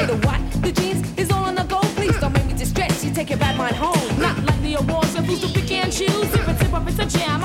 Say the what? The jeans is all on the go. Please don't make me distress. You take your bad mind home. Not like the awards and fools to pick and choose. If it's hip hop, it's a jam.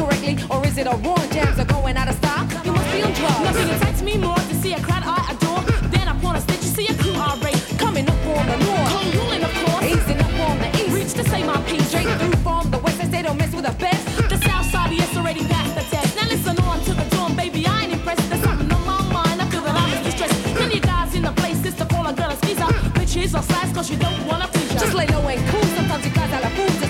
Word. She's here correctly, or is it a wrong? Jams are going out of style. You must be on drugs. Nothing excites me more to see a crowd I adore. Then upon a stage, you see a crew irate. Coming up on the north, Cold ruling, of course. easing up on the east. Reach to say my piece. Straight through from the west, they don't mess with the best. The south side, yes, already passed the test. Now listen on to the dawn, baby. I ain't impressed. There's something on my mind. I feel that I'm in distress. Then you guys in the place, is to call a girl a skeezer. Bitches or slash, cause you don't wanna please. Just lay low and cool. Sometimes you guys out of fools,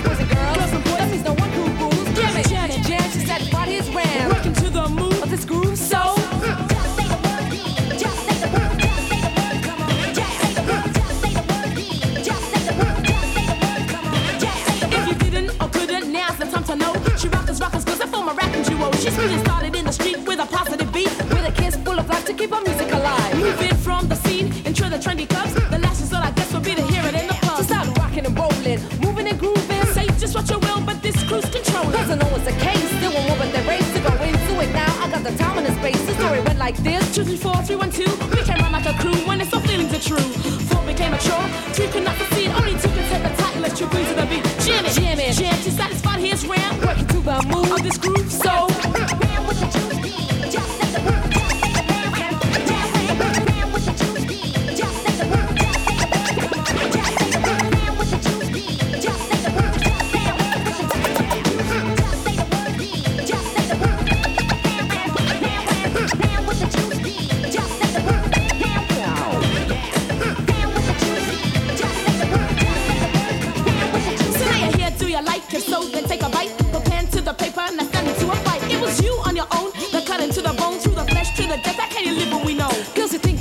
She's really started in the street with a positive beat. With a kiss full of life to keep our music alive. Moving from the scene into the trendy clubs. The last resort, I guess, would be to hear it in the pub. start rocking and rolling, moving and grooving. Say just what you will, but this cruise control. Doesn't it's the case, still won't move at the race to go into it now. I got the time and the space. The story went like this. Two, three, four, three, one, two.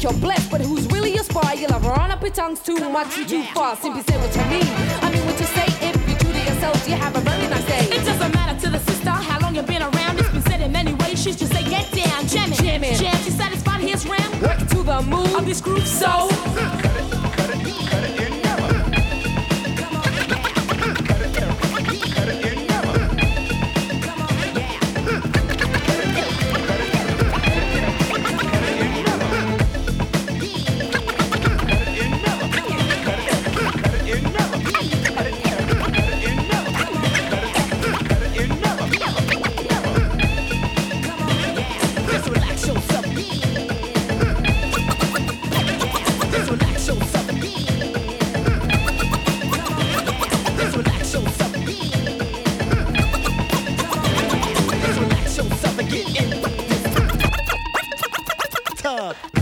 Think you're blessed, but who's really your spy? You'll have run up your tongues too much and too far. Simply say what you mean. I mean what you say. If you're true to yourselves, you have a very nice day. It doesn't matter to the sister how long you've been around. It's been said in many ways. She's just say get down, jam it, Jam it. jam. She satisfied his ram Working to the mood of this groove, so. Top.